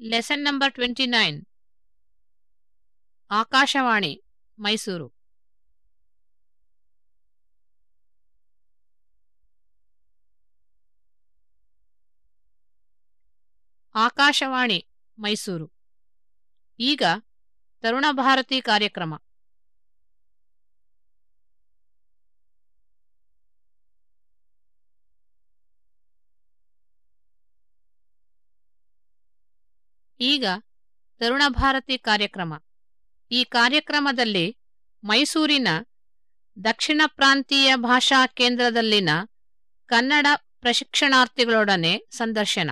Lesson number twenty nine Akashvani Mysuru. Akashvani Mysuru. ಈಗ ತರುಣ ಭಾರತಿ ಕಾರ್ಯಕ್ರಮ. ಈಗ ತರುಣ ಭಾರತಿ ಕಾರ್ಯಕ್ರಮ. ಈ ಕಾರ್ಯಕ್ರಮದಲ್ಲಿ ಮೈಸೂರಿನ ದಕ್ಷಿಣ ಪ್ರಾಂತೀಯ ಭಾಷಾ ಕೇಂದ್ರದಲ್ಲಿನ ಕನ್ನಡ ಪ್ರಶಿಕ್ಷಣಾರ್ಥಿಗಳೊಡನೆ ಸಂದರ್ಶನ.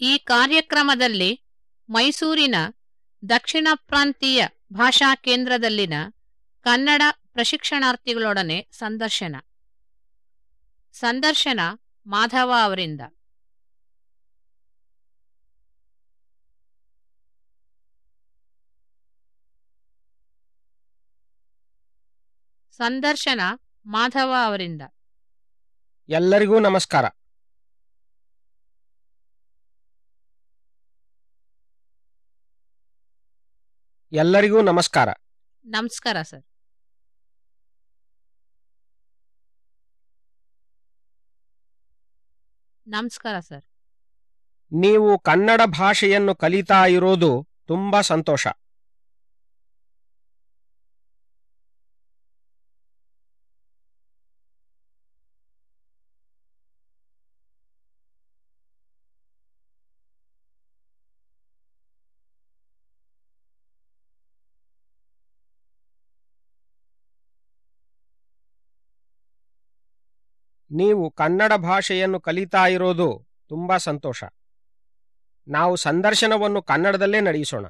ಈ ಕಾರ್ಯಕ್ರಮದಲ್ಲಿ ಮೈಸೂರಿನ ದಕ್ಷಿಣ ಪ್ರಾಂತೀಯ ಭಾಷಾ ಕೇಂದ್ರದಲ್ಲಿನ ಕನ್ನಡ ಪ್ರಶಿಕ್ಷಣಾರ್ಥಿಗಳೊಡನೆ ಸಂದರ್ಶನ. ಸಂದರ್ಶನ ಮಾಧವ ಅವರಿಂದ. ಸಂದರ್ಶನ ಮಾಧವ ಅವರಿಂದ. ಎಲ್ಲರಿಗೂ ನಮಸ್ಕಾರ. ಎಲ್ಲರಿಗೂ ನಮಸ್ಕಾರ. ನಮಸ್ಕಾರ ಸರ್. ನಮಸ್ಕಾರ ಸರ್. ನೀವು ಕನ್ನಡ ಭಾಷೆಯನ್ನು ಕಲಿತಾ ಇರೋದು ತುಂಬಾ ಸಂತೋಷ. ನೀವು ಕನ್ನಡ ಭಾಷೆಯನ್ನು ಕಲಿತಾ ಇರೋದು ತುಂಬಾ ಸಂತೋಷ. ನಾವು ಸಂದರ್ಶನವನ್ನು ಕನ್ನಡದಲ್ಲೇ ನಡೆಸೋಣ.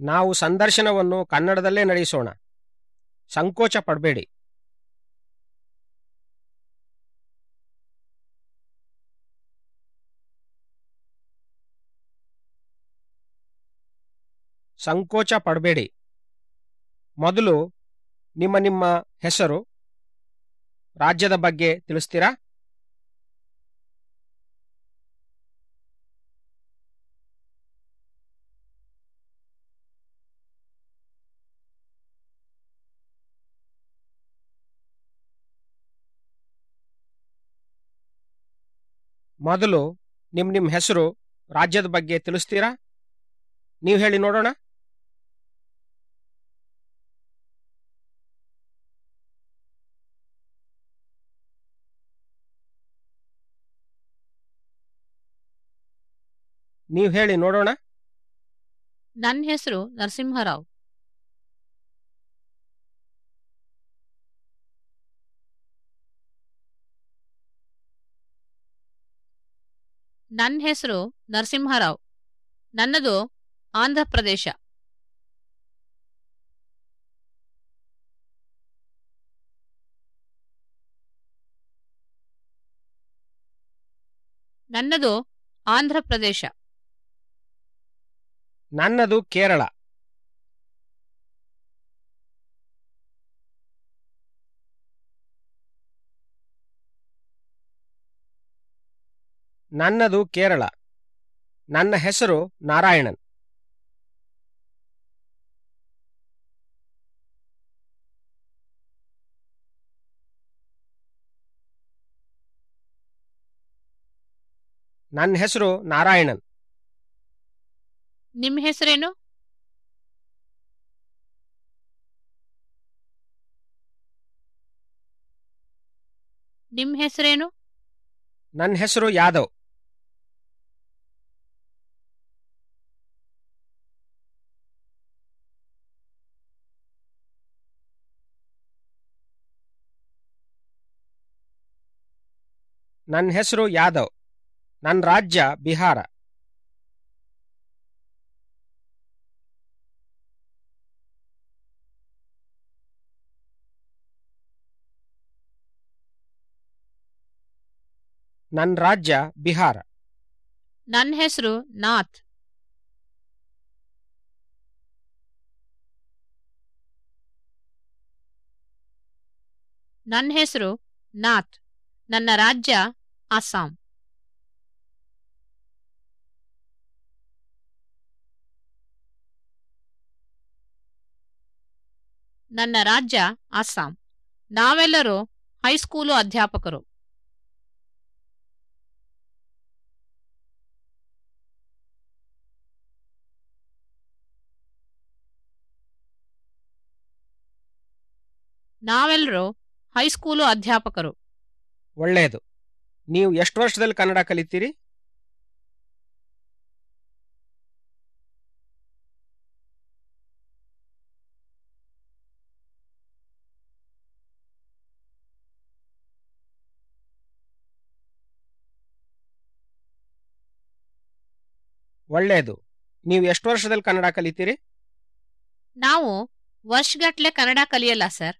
ನಾವು ಸಂದರ್ಶನವನ್ನು ಕನ್ನಡದಲ್ಲೇ ನಡೆಸೋಣ. ಸಂಕೋಚ ಪಡಬೇಡಿ. ಸಂಕೋಚ ಪಡಬೇಡಿ. ಮೊದಲು ನಿಮ್ಮ ನಿಮ್ಮ ಹೆಸರು, ರಾಜ್ಯದ ಬಗ್ಗೆ ತಿಳಿಸ್ತೀರಾ? ಮೊದಲು ನಿಮ್ಮ ನಿಮ್ಮ ಹೆಸರು, ರಾಜ್ಯದ ಬಗ್ಗೆ ತಿಳಿಸ್ತೀರಾ? ನೀವು ಹೇಳಿ ನೋಡೋಣ. ನೀವು ಹೇಳಿ, ನೋಡೋಣ. ನನ್ನ ಹೆಸರು ನರಸಿಂಹರಾವ್. ನನ್ನ ಹೆಸರು ನರಸಿಂಹರಾವ್. ನನ್ನದು ಆಂಧ್ರ ಪ್ರದೇಶ. ನನ್ನದು ಆಂಧ್ರ ಪ್ರದೇಶ. ನನ್ನದು ಕೇರಳ. ನನ್ನದು ಕೇರಳ. ನನ್ನ ಹೆಸರು ನಾರಾಯಣನ್. ನನ್ನ ಹೆಸರು ನಾರಾಯಣನ್. ನಿಮ್ಮ ಹೆಸರೇನು? ನಿಮ್ಮ ಹೆಸರೇನು? ನನ್ನ ಹೆಸರು ಯಾದವ್. ನನ್ನ ಹೆಸರು ಯಾದವ್. ನನ್ನ ರಾಜ್ಯ ಬಿಹಾರ. ನನ್ನ ರಾಜ್ಯ ಬಿಹಾರ. ನನ್ನ ಹೆಸರು ನಾಥ್. ನನ್ನ ಹೆಸರು ನಾಥ್. ನನ್ನ ರಾಜ್ಯ ಅಸ್ಸಾಂ. ನನ್ನ ರಾಜ್ಯ ಅಸ್ಸಾಂ. ನಾವೆಲ್ಲರೂ ಹೈಸ್ಕೂಲು ಅಧ್ಯಾಪಕರು. ನಾವೆಲ್ಲರೂ ಹೈಸ್ಕೂಲು ಅಧ್ಯಾಪಕರು. ಒಳ್ಳೆಯದು. ನೀವು ಎಷ್ಟು ವರ್ಷದಲ್ಲಿ ಕನ್ನಡ ಕಲಿತೀರಿ? ಒಳ್ಳೆಯದು. ನೀವು ಎಷ್ಟು ವರ್ಷದಲ್ಲಿ ಕನ್ನಡ ಕಲಿತೀರಿ? ನಾವು ವರ್ಷಗಟ್ಲೆ ಕನ್ನಡ ಕಲಿಯಲ್ಲ ಸರ್.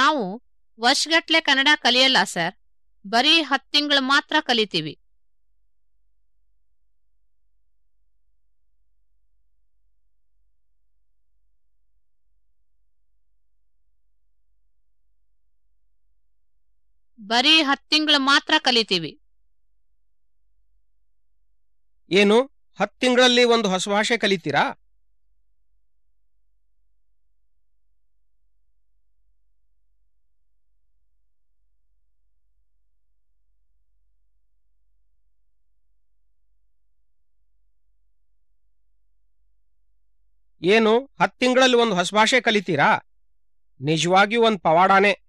ನಾವು ವರ್ಷಗಟ್ಲೆ ಕನ್ನಡ ಕಲಿಯಲ್ಲ, ಸರ್. ಬರೀ ಹತ್ತು ತಿಂಗಳು ಮಾತ್ರ ಕಲಿತೀವಿ. ಬರೀ ಹತ್ತು ತಿಂಗಳು ಮಾತ್ರ ಕಲಿತೀವಿ. ಏನು? ಹತ್ತು ತಿಂಗಳಲ್ಲಿ ಒಂದು ಹೊಸ ಭಾಷೆ ಕಲಿತೀರಾ? ಏನು ಹತ್ತು ತಿಂಗಳಲ್ಲಿ ಒಂದು ಹೊಸ ಭಾಷೆ ಕಲಿತೀರಾ? ನಿಜವಾಗಿಯೂ ಒಂದು ಪವಾಡಾನೆ.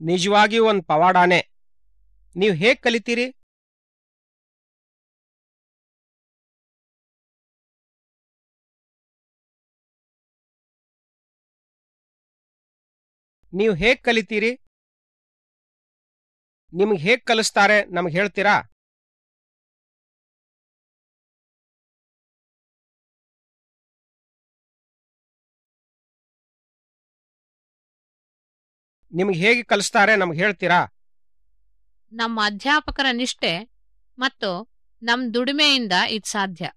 ನಿಜವಾಗಿಯೂ ಒಂದು ಪವಾಡಾನೆ. ನೀವು ಹೇಗೆ ಕಲಿತೀರಿ? ನೀವು ಹೇಗೆ ಕಲಿತೀರಿ? ನಿಮ್ಗೆ ಹೇಗೆ ಕಲಿಸ್ತಾರೆ? ನಮಗೆ ಹೇಳ್ತೀರಾ? ನಿಮ್ಗೆ ಹೇಗೆ ಕಲಿಸ್ತಾರೆ? ನಮ್ಗೆ ಹೇಳ್ತೀರಾ? ನಮ್ಮ ಅಧ್ಯಾಪಕರ ನಿಷ್ಠೆ ಮತ್ತು ನಮ್ ದುಡಿಮೆಯಿಂದ ಇದು ಸಾಧ್ಯ.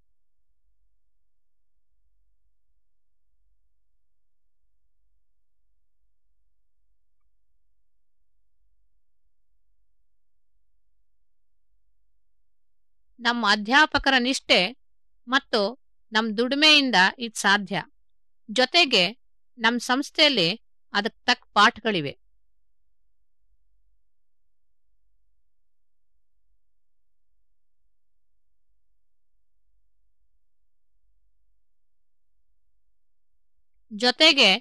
ನಮ್ಮ ಅಧ್ಯಾಪಕರ ನಿಷ್ಠೆ ಮತ್ತು ನಮ್ಮ ದುಡಿಮೆಯಿಂದ ಇದು ಸಾಧ್ಯ. ಜೊತೆಗೆ ನಮ್ಮ ಸಂಸ್ಥೆಯಲ್ಲಿ ಅದಕ್ಕೆ ತಕ್ಕ ಪಾಠಗಳಿವೆ. ಜೊತೆಗೆ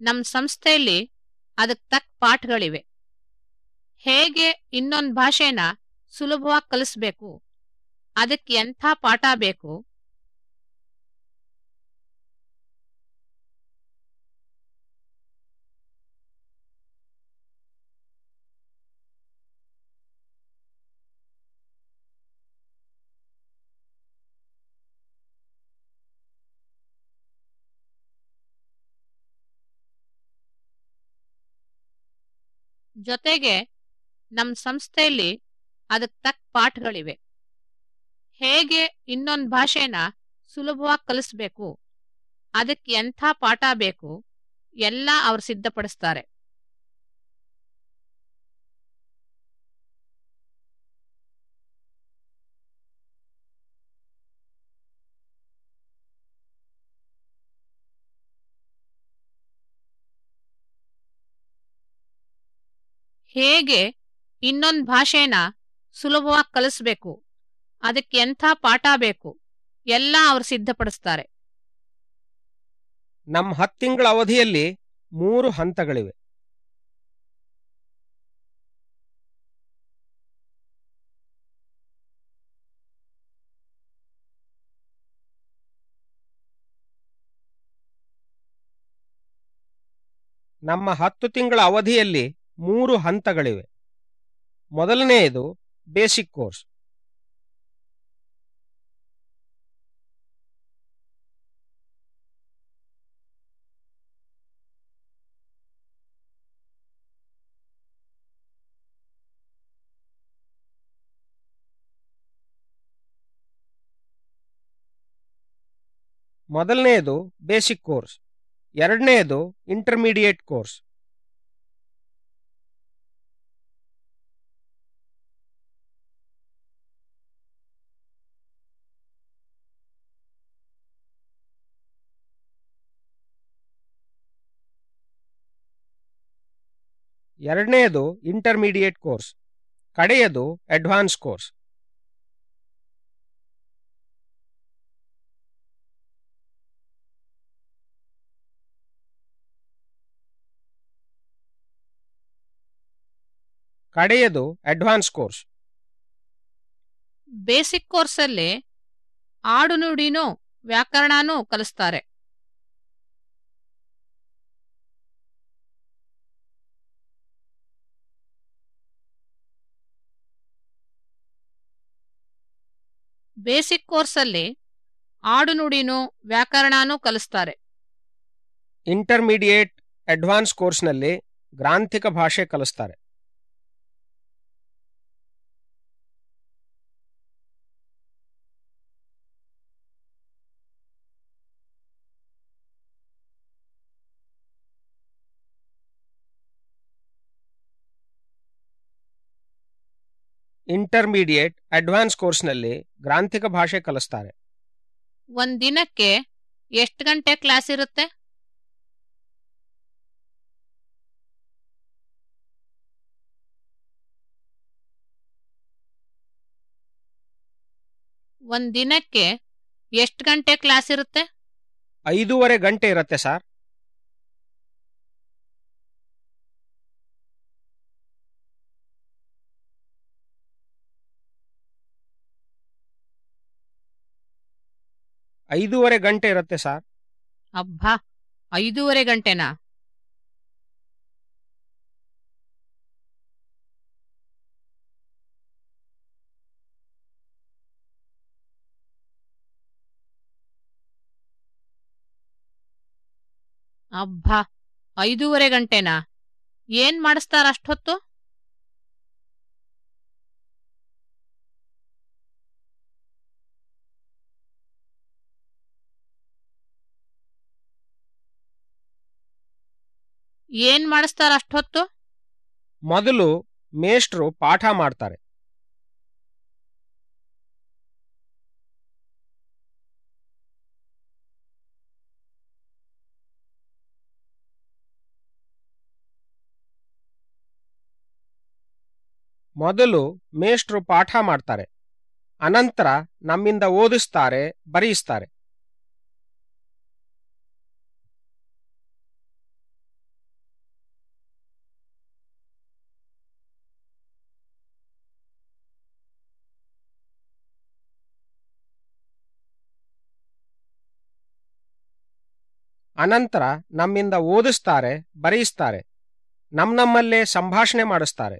ನಮ್ಮ ಸಂಸ್ಥೆಯಲ್ಲಿ ಅದಕ್ಕೆ ತಕ್ಕ ಪಾಠಗಳಿವೆ. ಹೇಗೆ ಇನ್ನೊಂದು ಭಾಷೆನ ಸುಲಭವಾಗಿ ಕಲಿಸ್ಬೇಕು? ಅದಕ್ಕೆ ಎಂಥ ಪಾಠ ಬೇಕು? ಜೊತೆಗೆ ನಮ್ಮ ಸಂಸ್ಥೆಯಲ್ಲಿ ಅದಕ್ಕೆ ತಕ್ಕ ಪಾಠಗಳಿವೆ. ಹೇಗೆ ಇನ್ನೊಂದ್ ಭಾಷೆನ ಸುಲಭವಾಗಿ ಕಲಿಸ್ಬೇಕು, ಅದಕ್ಕೆ ಎಂಥ ಪಾಠ ಬೇಕು, ಎಲ್ಲ ಅವರು ಸಿದ್ಧಪಡಿಸ್ತಾರೆ. ಹೇಗೆ ಇನ್ನೊಂದ್ ಭಾಷೆನ ಸುಲಭವಾಗಿ ಕಲಿಸ್ಬೇಕು ಅದಕ್ಕೆ ಎಂಥ ಪಾಠ ಬೇಕು? ಎಲ್ಲ ಅವರು ಸಿದ್ಧಪಡಿಸ್ತಾರೆ. ನಮ್ಮ ಹತ್ತು ತಿಂಗಳ ಅವಧಿಯಲ್ಲಿ ಮೂರು ಹಂತಗಳಿವೆ. ನಮ್ಮ ಹತ್ತು ತಿಂಗಳ ಅವಧಿಯಲ್ಲಿ ಮೂರು ಹಂತಗಳಿವೆ. ಮೊದಲನೆಯದು ಬೇಸಿಕ್ ಕೋರ್ಸ್. ಮೊದಲನೆಯದು ಬೇಸಿಕ್ ಕೋರ್ಸ್ ಎರಡನೆಯದು ಇಂಟರ್ಮೀಡಿಯೇಟ್ ಕೋರ್ಸ್ ಎರಡನೆಯದು ಇಂಟರ್ಮೀಡಿಯೇಟ್ ಕೋರ್ಸ್ ಕಡೆಯದು ಅಡ್ವಾನ್ಸ್ ಕೋರ್ಸ್ ಕಡೆಯದು ಅಡ್ವಾನ್ಸ್ ಕೋರ್ಸ್ ಬೇಸಿಕ್ ಕೋರ್ಸಲ್ಲಿ ಆಡು ನುಡಿನೂ ವ್ಯಾಕರಣನೂ ಕಲಿಸ್ತಾರೆ. ಬೇಸಿಕ್ ಕೋರ್ಸಲ್ಲಿ ಆಡು ನುಡಿನೂ ವ್ಯಾಕರಣನೂ ಕಲಿಸ್ತಾರೆ. ಇಂಟರ್ಮೀಡಿಯೇಟ್ ಅಡ್ವಾನ್ಸ್ ಕೋರ್ಸ್ನಲ್ಲಿ ಗ್ರಾಂಥಿಕ ಭಾಷೆ ಕಲಿಸ್ತಾರೆ. ಇಂಟರ್ಮೀಡಿಯೇಟ್ ಅಡ್ವಾನ್ಸ್ ಕೋರ್ಸ್ನಲ್ಲಿ ಗ್ರಾಂಥಿಕ ಭಾಷೆ ಕಲಿಸ್ತಾರೆ. ಒಂದ್ ದಿನಕ್ಕೆ ಎಷ್ಟು ಗಂಟೆ ಕ್ಲಾಸ್ ಇರುತ್ತೆ? ಒಂದ್ ದಿನಕ್ಕೆ ಎಷ್ಟು ಗಂಟೆ ಕ್ಲಾಸ್ ಇರುತ್ತೆ? ಐದೂವರೆ ಗಂಟೆ ಇರುತ್ತೆ ಸರ್ ಐದೂವರೆ ಗಂಟೆ ಇರುತ್ತೆ ಸರ್. ಅಬ್ಬಾ ಐದೂವರೆ ಗಂಟೆನಾ? ಅಬ್ಬಾ ಐದೂವರೆ ಗಂಟೆನಾ? ಏನ್ ಮಾಡಿಸ್ತಾರ ಅಷ್ಟೊತ್ತು? ಏನ್ ಮಾಡಿಸ್ತಾರ ಅಷ್ಟೊತ್ತು? ಮೊದಲು ಮೇಷ್ಟ್ರು ಪಾಠ ಮಾಡ್ತಾರೆ. ಮೊದಲು ಮೇಷ್ಟ್ರು ಪಾಠ ಮಾಡ್ತಾರೆ. ಅನಂತರ ನಮ್ಮಿಂದ ಓದಿಸ್ತಾರೆ, ಬರೆಯಿಸ್ತಾರೆ. ಅನಂತರ ನಮ್ಮಿಂದ ಓದಿಸ್ತಾರೆ, ಬರೆಯಿಸ್ತಾರೆ ನಮ್ಮ ನಮ್ಮಲ್ಲೇ ಸಂಭಾಷಣೆ ಮಾಡಿಸ್ತಾರೆ.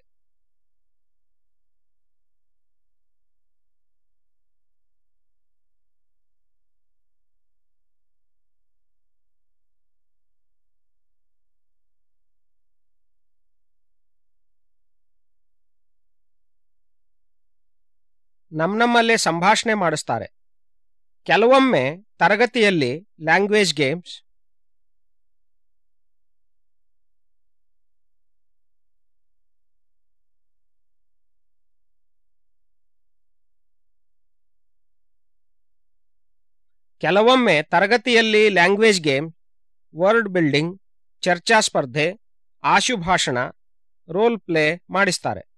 ನಮ್ಮ ನಮ್ಮಲ್ಲೇ ಸಂಭಾಷಣೆ ಮಾಡಿಸ್ತಾರೆ. ಕೆಲವೊಮ್ಮೆ ತರಗತಿಯಲ್ಲಿ ಲ್ಯಾಂಗ್ವೇಜ್ ಗೇಮ್ಸ್ ಕೆಲವೊಮ್ಮೆ ತರಗತಿಯಲ್ಲಿ ಲ್ಯಾಂಗ್ವೇಜ್ ಗೇಮ್ ವರ್ಡ್ ಬಿಲ್ಡಿಂಗ್ ಚರ್ಚಾ ಸ್ಪರ್ಧೆ ಆಶುಭಾಷಣ ರೋಲ್ ಪ್ಲೇ ಮಾಡಿಸ್ತಾರೆ.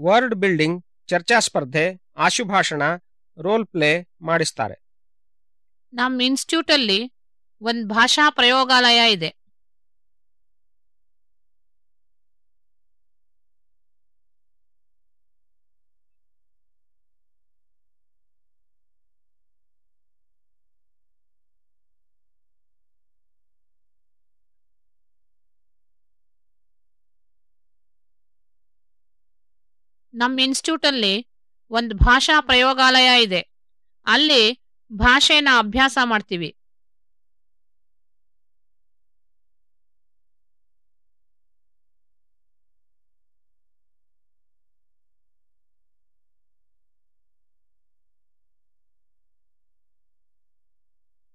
ವರ್ಡ್ ಬಿಲ್ಡಿಂಗ್ ಚರ್ಚಾ ಸ್ಪರ್ಧೆ ಆಶುಭಾಷಣ ರೋಲ್ ಪ್ಲೇ ಮಾಡಿಸ್ತಾರೆ. ನಮ್ಮ ಇನ್ಸ್ಟಿಟ್ಯೂಟಲ್ಲಿ ಒಂದು ಭಾಷಾ ಪ್ರಯೋಗಾಲಯ ಇದೆ. ನಮ್ಮ ಇನ್ಸ್ಟಿಟ್ಯೂಟಲ್ಲಿ ಒಂದು ಭಾಷಾ ಪ್ರಯೋಗಾಲಯ ಇದೆ. ಅಲ್ಲಿ ಭಾಷೆನ ಅಭ್ಯಾಸ ಮಾಡ್ತೀವಿ.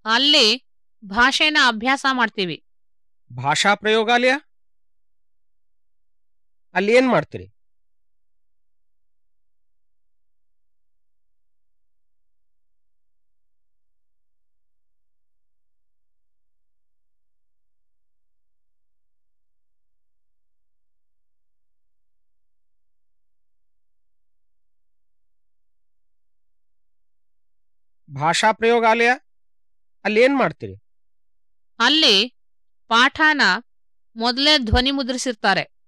ಅಲ್ಲಿ ಭಾಷೆನ ಅಭ್ಯಾಸ ಮಾಡ್ತೀವಿ. ಭಾಷಾ ಪ್ರಯೋಗಾಲಯ? ಅಲ್ಲಿ ಏನ್ ಮಾಡ್ತೀರಿ? ಭಾಷಾ ಪ್ರಯೋಗಾಲಯ? ಅಲ್ಲಿ ಏನ್ ಮಾಡ್ತೀರಿ? ಅಲ್ಲಿ ಪಾಠನ ಮೊದಲೇ ಧ್ವನಿ ಮುದ್ರಿಸಿರ್ತಾರೆ.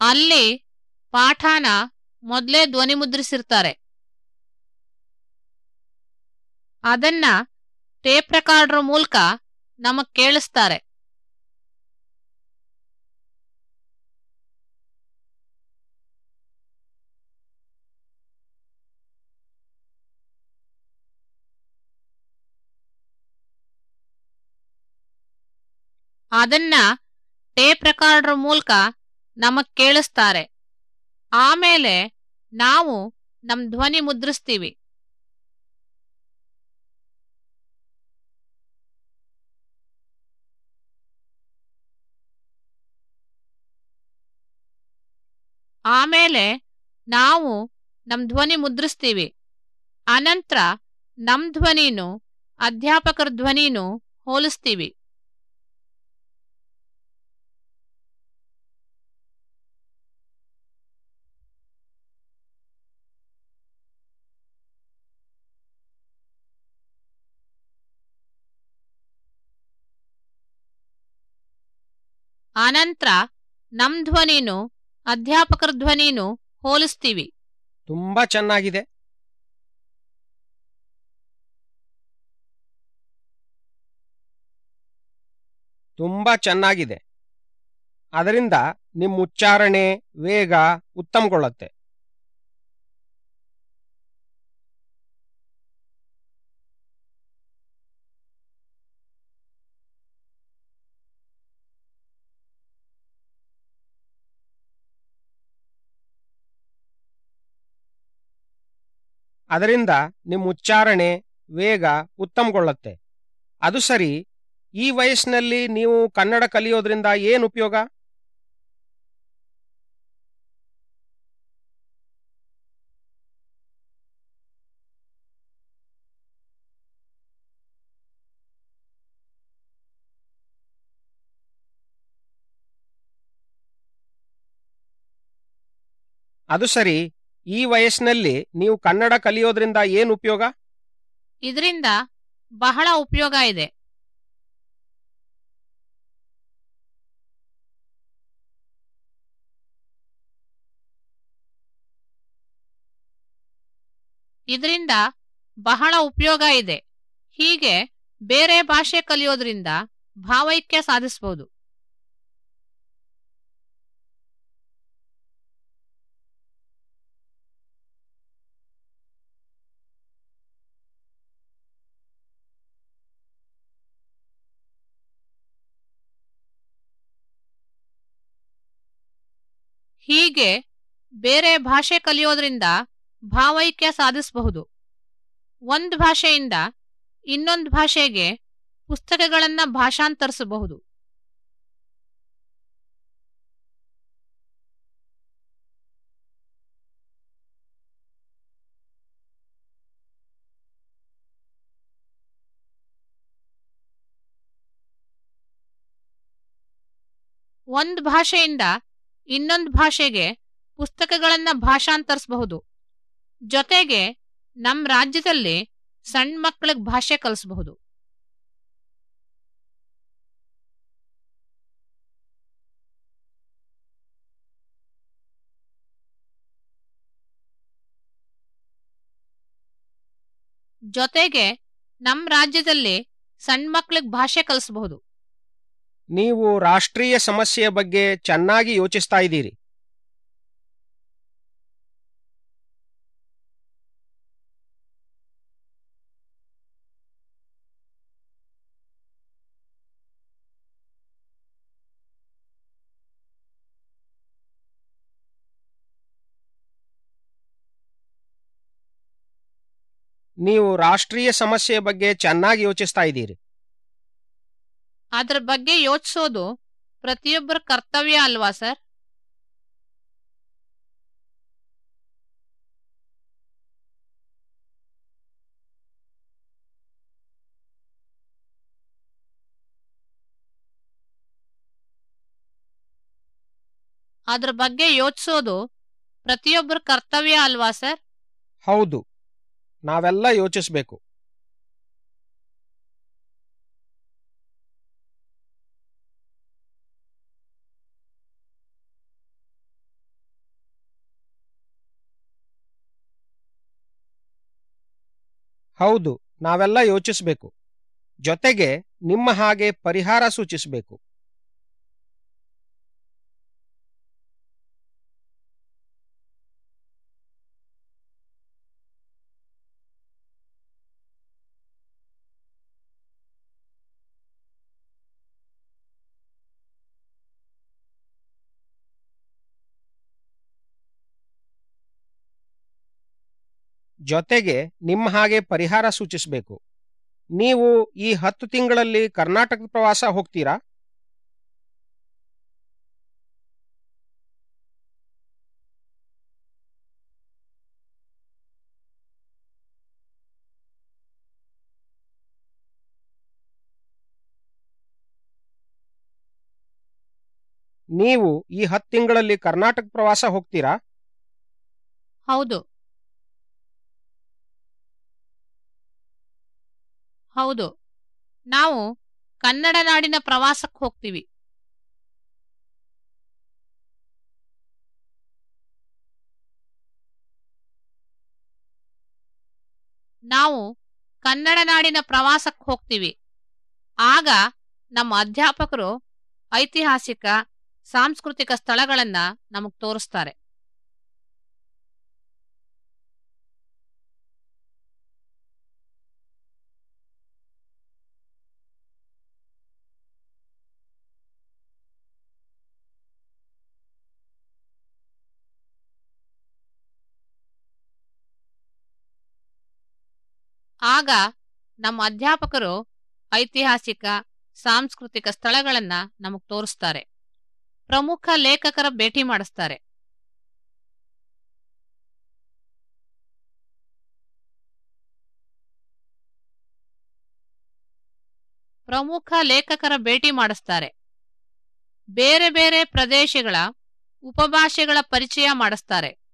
ಅಲ್ಲಿ ಪಾಠನ ಮೊದಲೇ ಧ್ವನಿ ಮುದ್ರಿಸಿರ್ತಾರೆ. ಅದನ್ನ ಟೇಪ್ ರೆಕಾರ್ಡರ್ ಮೂಲಕ ನಮಗ್ ಕೇಳಿಸ್ತಾರೆ. ಅದನ್ನ ಟೇಪ್ ರೆಕಾರ್ಡರ್ ಮೂಲಕ ನಮಗ್ ಕೇಳಿಸ್ತಾರೆ. ಆಮೇಲೆ ನಾವು ನಮ್ ಧ್ವನಿ ಮುದ್ರಿಸ್ತೀವಿ. ಆಮೇಲೆ ನಾವು ನಮ್ ಧ್ವನಿ ಮುದ್ರಿಸ್ತೀವಿ. ಅನಂತರ ನಮ್ ಧ್ವನಿನೂ ಅಧ್ಯಾಪಕರ ಧ್ವನಿನೂ ಹೋಲಿಸ್ತೀವಿ. ಆನಂತರ ನಮ್ ಧ್ವನಿನು ಅಧ್ಯಾಪಕರ ಧ್ವನಿನು ಹೋಲಿಸ್ತೀವಿ. ತುಂಬಾ ಚೆನ್ನಾಗಿದೆ. ತುಂಬಾ ಚೆನ್ನಾಗಿದೆ. ಅದರಿಂದ ನಿಮ್ಮ ಉಚ್ಚಾರಣೆ ವೇಗ ಉತ್ತಮಗೊಳ್ಳುತ್ತೆ. ಅದರಿಂದ ನಿಮ್ಮ ಉಚ್ಚಾರಣೆ ವೇಗ ಉತ್ತಮಗೊಳ್ಳುತ್ತೆ. ಅದು ಸರಿ. ಈ ವಯಸ್ಸಿನಲ್ಲಿ ನೀವು ಕನ್ನಡ ಕಲಿಯೋದ್ರಿಂದ ಏನು ಉಪಯೋಗ? ಅದು ಸರಿ. ಈ ವಯಸ್ಸಿನಲ್ಲಿ ನೀವು ಕನ್ನಡ ಕಲಿಯೋದ್ರಿಂದ ಏನು ಉಪಯೋಗ? ಇದರಿಂದ ಬಹಳ ಉಪಯೋಗ ಇದೆ. ಇದರಿಂದ ಬಹಳ ಉಪಯೋಗ ಇದೆ. ಹೀಗೆ ಬೇರೆ ಭಾಷೆ ಕಲಿಯೋದ್ರಿಂದ ಭಾವೈಕ್ಯ ಸಾಧಿಸಬಹುದು ಹೀಗೆ ಬೇರೆ ಭಾಷೆ ಕಲಿಯೋದ್ರಿಂದ ಭಾವೈಕ್ಯ ಸಾಧಿಸಬಹುದು. ಒಂದು ಭಾಷೆಯಿಂದ ಇನ್ನೊಂದು ಭಾಷೆಗೆ ಪುಸ್ತಕಗಳನ್ನು ಭಾಷಾಂತರಿಸಬಹುದು. ಒಂದು ಭಾಷೆಯಿಂದ ಇನ್ನೊಂದು ಭಾಷೆಗೆ ಪುಸ್ತಕಗಳನ್ನು ಭಾಷಾಂತರಿಸಬಹುದು. ಜೊತೆಗೆ ನಮ್ಮ ರಾಜ್ಯದಲ್ಲಿ ಸಣ್ಣ ಮಕ್ಕಳಿಗೆ ಭಾಷೆ ಕಲಿಸಬಹುದು. ಜೊತೆಗೆ ನಮ್ಮ ರಾಜ್ಯದಲ್ಲಿ ಸಣ್ಣ ಮಕ್ಕಳಿಗೆ ಭಾಷೆ ಕಲಿಸಬಹುದು. ನೀವು ರಾಷ್ಟ್ರೀಯ ಸಮಸ್ಯೆಯ ಬಗ್ಗೆ ಚೆನ್ನಾಗಿ ಯೋಚಿಸ್ತಾ ಇದ್ದೀರಿ. ನೀವು ರಾಷ್ಟ್ರೀಯ ಸಮಸ್ಯೆಯ ಬಗ್ಗೆ ಚೆನ್ನಾಗಿ ಯೋಚಿಸ್ತಾ ಇದ್ದೀರಿ. ಅದ್ರ ಬಗ್ಗೆ ಯೋಚಿಸೋದು ಪ್ರತಿಯೊಬ್ಬರ ಕರ್ತವ್ಯ ಅಲ್ವಾ, ಸರ್? ಅದ್ರ ಬಗ್ಗೆ ಯೋಚಿಸೋದು ಪ್ರತಿಯೊಬ್ಬರ ಕರ್ತವ್ಯ ಅಲ್ವಾ, ಸರ್? ಹೌದು. ನಾವೆಲ್ಲ ಯೋಚಿಸ್ಬೇಕು. ಹೌದು ನಾವೆಲ್ಲ ಯೋಚಿಸಬೇಕು. ಜೊತೆಗೆ ನಿಮ್ಮ ಹಾಗೆ ಪರಿಹಾರ ಸೂಚಿಸಬೇಕು. ಜೊತೆಗೆ ನಿಮ್ಮ ಹಾಗೆ ಪರಿಹಾರ ಸೂಚಿಸಬೇಕು. ನೀವು ಈ ಹತ್ತು ತಿಂಗಳಲ್ಲಿ ಕರ್ನಾಟಕ ಪ್ರವಾಸ ಹೋಗ್ತೀರಾ? ನೀವು ಈ ಹತ್ತು ತಿಂಗಳಲ್ಲಿ ಕರ್ನಾಟಕ ಪ್ರವಾಸ ಹೋಗ್ತೀರಾ? ಹೌದು. ಹೌದು. ನಾವು ಕನ್ನಡ ನಾಡಿನ ಪ್ರವಾಸಕ್ಕೆ ಹೋಗ್ತೀವಿ. ನಾವು ಕನ್ನಡ ನಾಡಿನ ಪ್ರವಾಸಕ್ಕೆ ಹೋಗ್ತೀವಿ. ಆಗ ನಮ್ಮ ಅಧ್ಯಾಪಕರು ಐತಿಹಾಸಿಕ, ಸಾಂಸ್ಕೃತಿಕ ಸ್ಥಳಗಳನ್ನ ನಮಗ್ ತೋರಿಸ್ತಾರೆ. ಆಗ ನಮ್ಮ ಅಧ್ಯಾಪಕರು ಐತಿಹಾಸಿಕ, ಸಾಂಸ್ಕೃತಿಕ ಸ್ಥಳಗಳನ್ನ ನಮಗ್ ತೋರಿಸ್ತಾರೆ. ಪ್ರಮುಖ ಲೇಖಕರ ಭೇಟಿ ಮಾಡಿಸ್ತಾರೆ. ಪ್ರಮುಖ ಲೇಖಕರ ಭೇಟಿ ಮಾಡಿಸ್ತಾರೆ. ಬೇರೆ ಬೇರೆ ಪ್ರದೇಶಗಳ ಉಪಭಾಷೆಗಳ ಪರಿಚಯ ಮಾಡಿಸ್ತಾರೆ.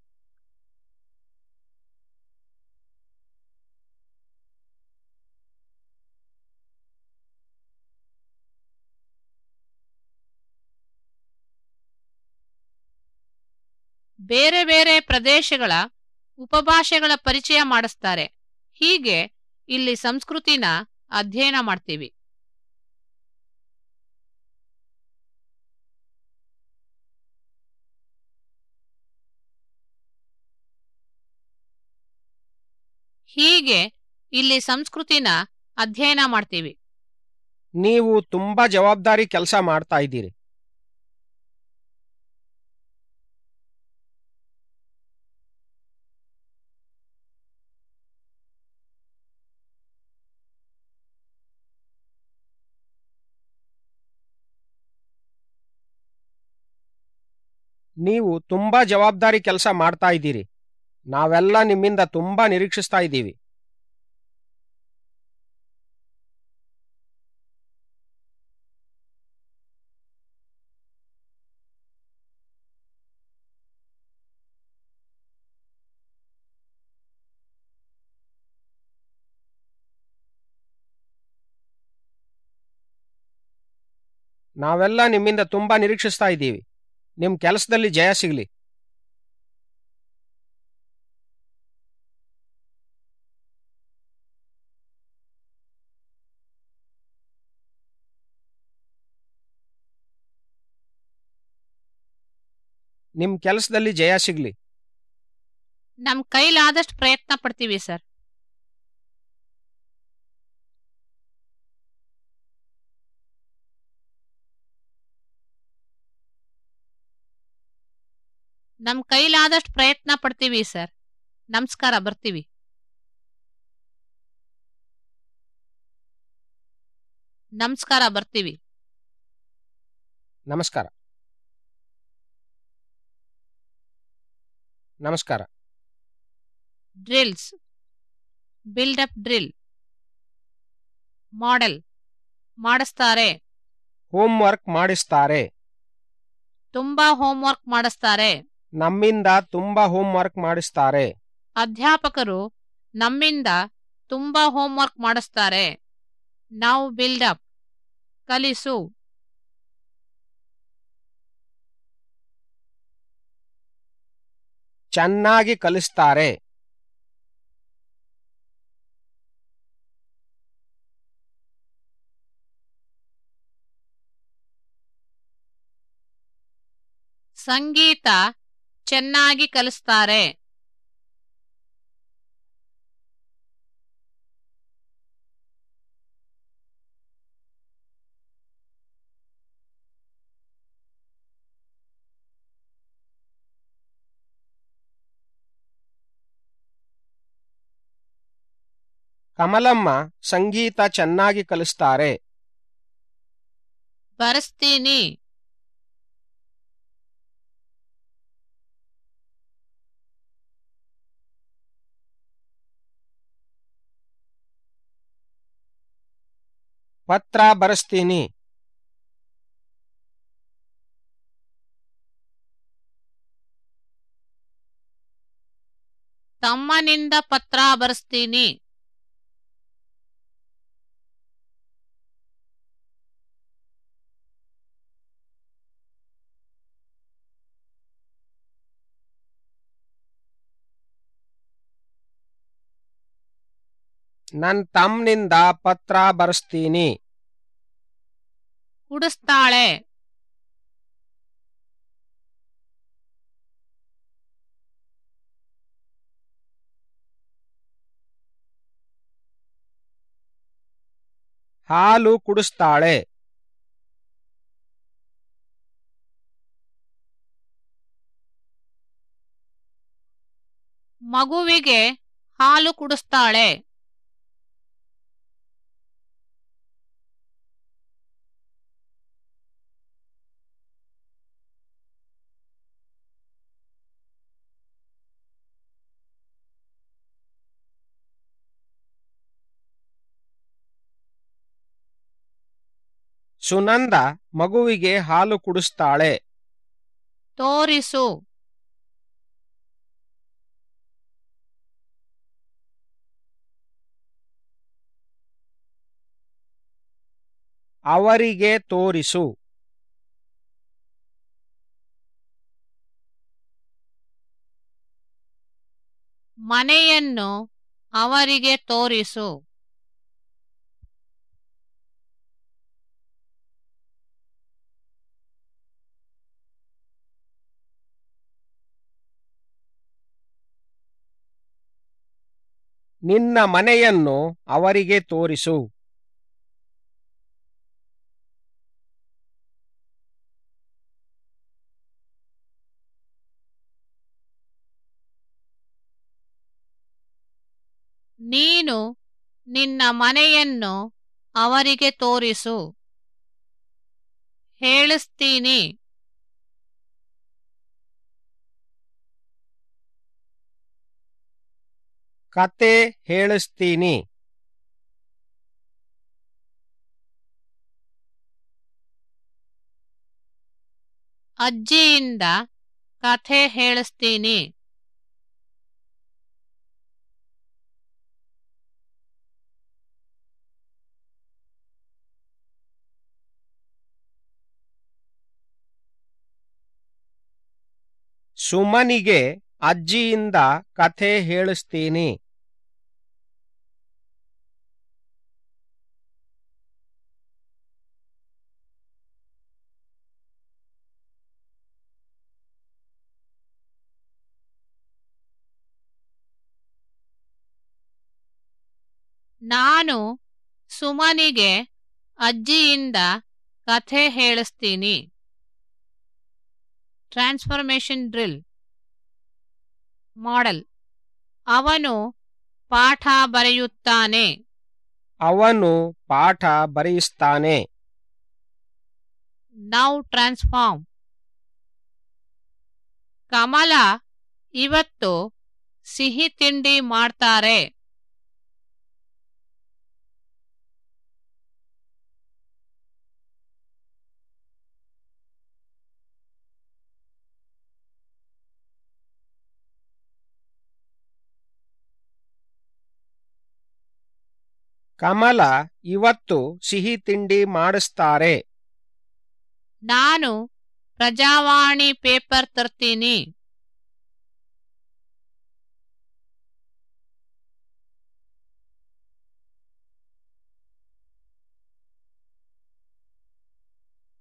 ಬೇರೆ ಬೇರೆ ಪ್ರದೇಶಗಳ ಉಪಭಾಷೆಗಳ ಪರಿಚಯ ಮಾಡಿಸ್ತಾರೆ. ಹೀಗೆ ಇಲ್ಲಿ ಸಂಸ್ಕೃತಿನ ಅಧ್ಯಯನ ಮಾಡ್ತೀವಿ. ಹೀಗೆ ಇಲ್ಲಿ ಸಂಸ್ಕೃತಿನ ಅಧ್ಯಯನ ಮಾಡ್ತೀವಿ. ನೀವು ತುಂಬಾ ಜವಾಬ್ದಾರಿ ಕೆಲಸ ಮಾಡ್ತಾ ಇದ್ದೀರಿ. ನೀವು ತುಂಬಾ ಜವಾಬ್ದಾರಿ ಕೆಲಸ ಮಾಡ್ತಾ ಇದ್ದೀರಿ. ನಾವೆಲ್ಲ ನಿಮ್ಮಿಂದ ತುಂಬಾ ನಿರೀಕ್ಷಿಸ್ತಾ ಇದ್ದೀವಿ. ನಾವೆಲ್ಲ ನಿಮ್ಮಿಂದ ತುಂಬಾ ನಿರೀಕ್ಷಿಸ್ತಾ ಇದ್ದೀವಿ. ನಿಮ್ ಕೆಲಸದಲ್ಲಿ ಜಯ ಸಿಗಲಿ. ನಿಮ್ಮ ಕೆಲಸದಲ್ಲಿ ಜಯ ಸಿಗಲಿ. ನಮ್ಮ ಕೈಲಾದಷ್ಟು ಪ್ರಯತ್ನ ಪಡ್ತೀವಿ ಸರ್. ನಮ್ ಕೈಲಾದಷ್ಟು ಪ್ರಯತ್ನ ಪಡ್ತೀವಿ ಸರ್. ನಮಸ್ಕಾರ ಬರ್ತೀವಿ. ನಮಸ್ಕಾರ ಬರ್ತೀವಿ. ನಮಸ್ಕಾರ. ನಮಸ್ಕಾರ. Drills. Build up drill. Model. ಮಾಡಿಸ್ತಾರೆ. ಹೋಮ್ ವರ್ಕ್ ಮಾಡಿಸ್ತಾರೆ. ತುಂಬಾ ಹೋಮ್ ವರ್ಕ್ ಮಾಡಿಸ್ತಾರೆ. ನಮ್ಮಿಂದ ತುಂಬಾ ಹೋಮ್ ವರ್ಕ್ ಮಾಡಿಸ್ತಾರೆ. ಅಧ್ಯಾಪಕರು ನಮ್ಮಿಂದ ತುಂಬಾ ಹೋಮ್ವರ್ಕ್ ಮಾಡಿಸ್ತಾರೆ. ನಾವು ಬಿಲ್ಡಪ್ ಕಲಿಸು. ಚೆನ್ನಾಗಿ ಕಲಿಸ್ತಾರೆ. ಸಂಗೀತ ಚೆನ್ನಾಗಿ ಕಲಿಸ್ತಾರೆ. ಕಮಲಮ್ಮ ಸಂಗೀತ ಚೆನ್ನಾಗಿ ಕಲಿಸ್ತಾರೆ. ಬರೆಸ್ತೀನಿ. ಪತ್ರ ಬರೆಸ್ತೀನಿ. ತಮ್ಮನಿಂದ ಪತ್ರ ಬರೆಸ್ತೀನಿ. ನನ್ ತಮ್ಮನಿಂದ ಪತ್ರ ಬರೆಸ್ತೀನಿ. ಕುಡಿಸ್ತಾಳೆ. ಹಾಲು ಕುಡಿಸ್ತಾಳೆ. ಮಗುವಿಗೆ ಹಾಲು ಕುಡಿಸ್ತಾಳೆ. ಸುನಂದ ಮಗುವಿಗೆ ಹಾಲು ಕುಡಿಸ್ತಾಳೆ. ತೋರಿಸು. ಅವರಿಗೆ ತೋರಿಸು. ಮನೆಯನ್ನು ಅವರಿಗೆ ತೋರಿಸು. ನಿನ್ನ ಮನೆಯನ್ನು ಅವರಿಗೆ ತೋರಿಸು. ನೀನು ನಿನ್ನ ಮನೆಯನ್ನು ಅವರಿಗೆ ತೋರಿಸು. ಹೇಳಿಸ್ತೀನಿ. ಕತೆ ಹೇಳಿಸ್ತೀನಿ. ಅಜ್ಜಿಯಿಂದ ಕಥೆ ಹೇಳಿಸ್ತೀನಿ. ಸುಮನಿಗೆ ಅಜ್ಜಿಯಿಂದ ಕಥೆ ಹೇಳಿಸ್ತೀನಿ. ನಾನು ಸುಮನಿಗೆ ಅಜ್ಜಿಯಿಂದ ಕಥೆ ಹೇಳಿಸ್ತೀನಿ. Transformation drill model. ಅವನು ಪಾಠ ಬರೆಯುತ್ತಾನೆ. ಅವನು ಪಾಠ ಬರೆಯುತ್ತಾನೆ. ನೌ ಟ್ರಾನ್ಸ್ಫಾರ್ಮ್ ಕಮಲ ಇವತ್ತು ಸಿಹಿ ತಿಂಡಿ ಮಾಡ್ತಾರೆ. ಕಮಲ ಇವತ್ತು ಸಿಹಿ ತಿಂಡಿ ಮಾಡಿಸ್ತಾರೆ. ನಾನು ಪ್ರಜಾವಾಣಿ ಪೇಪರ್ ತರ್ತೀನಿ.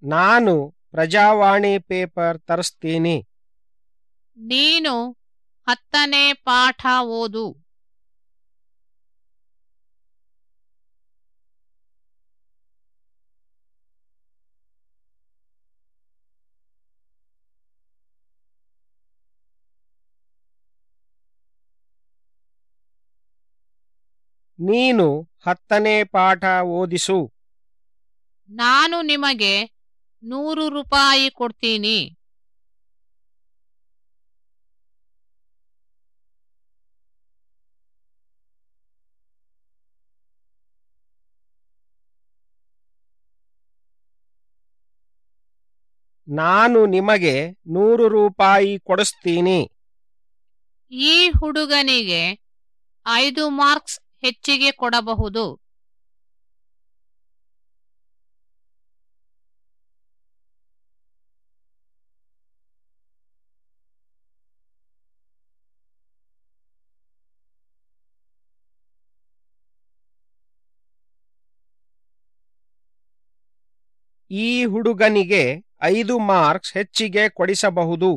ನಾನು ಪ್ರಜಾವಾಣಿ ಪೇಪರ್ ತರಿಸ್ತೀನಿ. ನೀನು ಹತ್ತನೇ ಪಾಠ ಓದು. ನೀನು ಹತ್ತನೇ ಪಾಠ ಓದಿಸು. ನಾನು ನಿಮಗೆ ನೂರು ರೂಪಾಯಿ ಕೊಡ್ತೀನಿ. ನಾನು ನಿಮಗೆ ನೂರು ರೂಪಾಯಿ ಕೊಡಿಸ್ತೀನಿ. ಈ ಹುಡುಗನಿಗೆ ಐದು ಮಾರ್ಕ್ಸ್ ಹೆಚ್ಚಿಗೆ ಕೊಡಬಹುದು. ಈ ಹುಡುಗನಿಗೆ ಐದು ಮಾರ್ಕ್ಸ್ ಹೆಚ್ಚಿಗೆ ಕೊಡಿಸಬಹುದು.